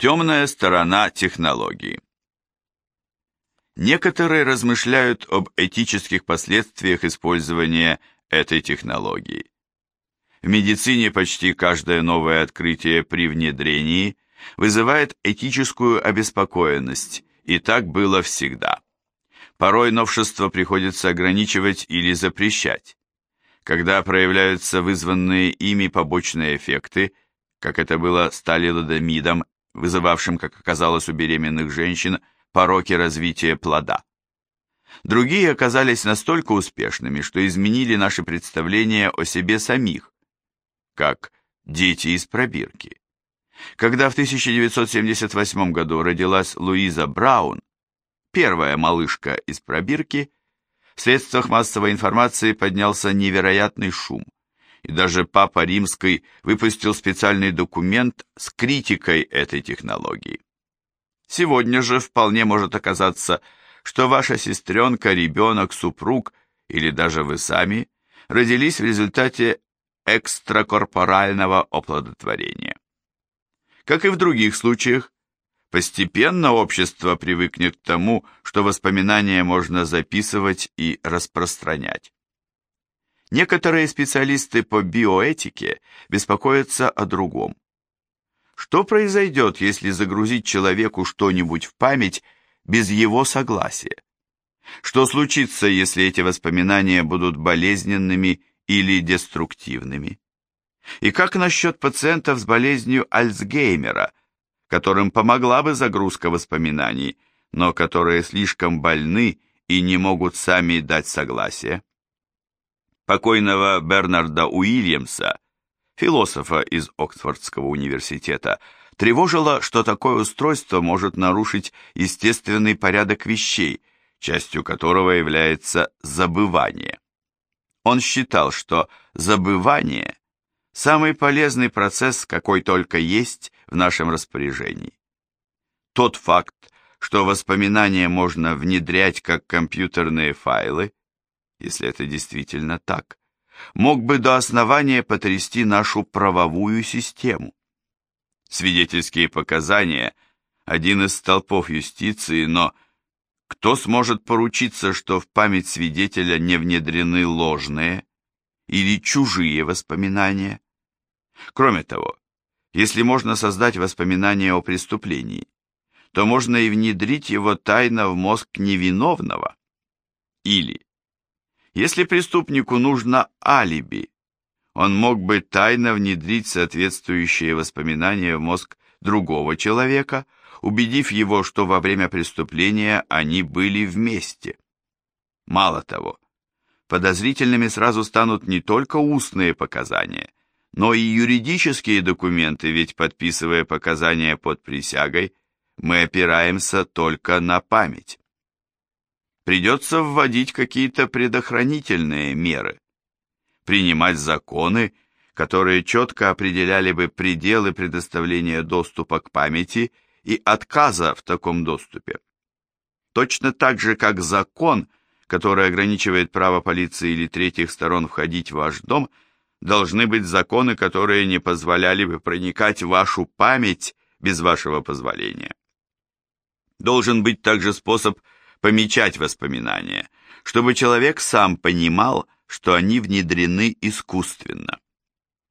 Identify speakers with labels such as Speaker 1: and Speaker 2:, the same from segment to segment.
Speaker 1: Темная сторона технологии. Некоторые размышляют об этических последствиях использования этой технологии. В медицине почти каждое новое открытие при внедрении вызывает этическую обеспокоенность, и так было всегда. Порой новшество приходится ограничивать или запрещать. Когда проявляются вызванные ими побочные эффекты, как это было с талилодомидом, вызывавшим, как оказалось у беременных женщин, пороки развития плода. Другие оказались настолько успешными, что изменили наши представления о себе самих, как дети из пробирки. Когда в 1978 году родилась Луиза Браун, первая малышка из пробирки, в средствах массовой информации поднялся невероятный шум, и даже Папа Римский выпустил специальный документ с критикой этой технологии. Сегодня же вполне может оказаться, что ваша сестренка, ребенок, супруг или даже вы сами родились в результате экстракорпорального оплодотворения. Как и в других случаях, постепенно общество привыкнет к тому, что воспоминания можно записывать и распространять. Некоторые специалисты по биоэтике беспокоятся о другом. Что произойдет, если загрузить человеку что-нибудь в память без его согласия? Что случится, если эти воспоминания будут болезненными или деструктивными? И как насчет пациентов с болезнью Альцгеймера, которым помогла бы загрузка воспоминаний, но которые слишком больны и не могут сами дать согласие? Покойного Бернарда Уильямса философа из Оксфордского университета, тревожило, что такое устройство может нарушить естественный порядок вещей, частью которого является забывание. Он считал, что забывание – самый полезный процесс, какой только есть в нашем распоряжении. Тот факт, что воспоминания можно внедрять как компьютерные файлы, если это действительно так, мог бы до основания потрясти нашу правовую систему. Свидетельские показания – один из столпов юстиции, но кто сможет поручиться, что в память свидетеля не внедрены ложные или чужие воспоминания? Кроме того, если можно создать воспоминания о преступлении, то можно и внедрить его тайно в мозг невиновного. Или если преступнику нужно алиби, он мог бы тайно внедрить соответствующие воспоминания в мозг другого человека, убедив его, что во время преступления они были вместе. Мало того, подозрительными сразу станут не только устные показания, но и юридические документы, ведь подписывая показания под присягой, мы опираемся только на память придется вводить какие-то предохранительные меры, принимать законы, которые четко определяли бы пределы предоставления доступа к памяти и отказа в таком доступе. Точно так же, как закон, который ограничивает право полиции или третьих сторон входить в ваш дом, должны быть законы, которые не позволяли бы проникать в вашу память без вашего позволения. Должен быть также способ помечать воспоминания, чтобы человек сам понимал, что они внедрены искусственно.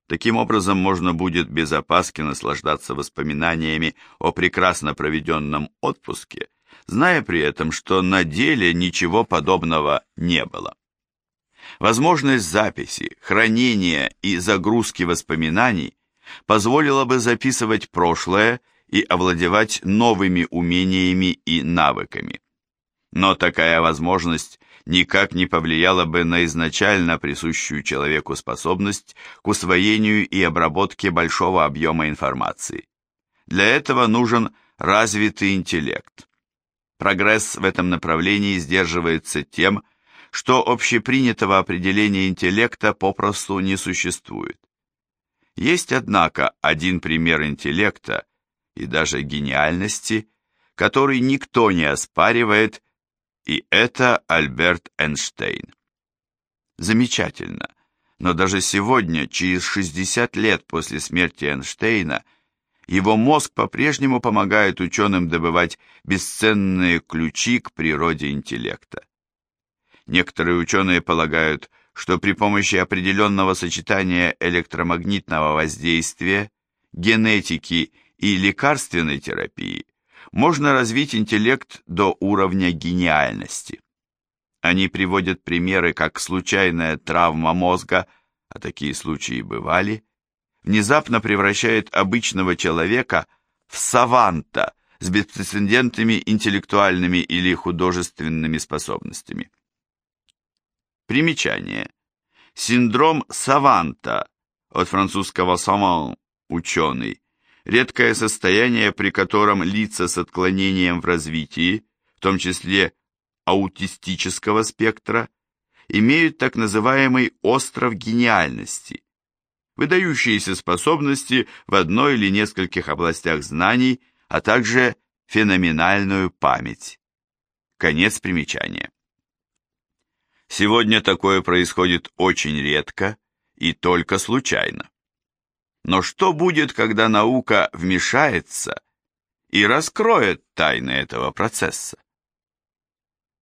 Speaker 1: Таким образом, можно будет без опаски наслаждаться воспоминаниями о прекрасно проведенном отпуске, зная при этом, что на деле ничего подобного не было. Возможность записи, хранения и загрузки воспоминаний позволила бы записывать прошлое и овладевать новыми умениями и навыками но такая возможность никак не повлияла бы на изначально присущую человеку способность к усвоению и обработке большого объема информации. Для этого нужен развитый интеллект. Прогресс в этом направлении сдерживается тем, что общепринятого определения интеллекта попросту не существует. Есть, однако, один пример интеллекта и даже гениальности, который никто не оспаривает и это Альберт Эйнштейн. Замечательно, но даже сегодня, через 60 лет после смерти Эйнштейна, его мозг по-прежнему помогает ученым добывать бесценные ключи к природе интеллекта. Некоторые ученые полагают, что при помощи определенного сочетания электромагнитного воздействия, генетики и лекарственной терапии можно развить интеллект до уровня гениальности. Они приводят примеры, как случайная травма мозга, а такие случаи бывали, внезапно превращает обычного человека в саванта с беспрецедентными интеллектуальными или художественными способностями. Примечание. Синдром саванта, от французского savant – ученый, редкое состояние, при котором лица с отклонением в развитии, в том числе аутистического спектра, имеют так называемый остров гениальности, выдающиеся способности в одной или нескольких областях знаний, а также феноменальную память. Конец примечания. Сегодня такое происходит очень редко и только случайно. Но что будет, когда наука вмешается и раскроет тайны этого процесса?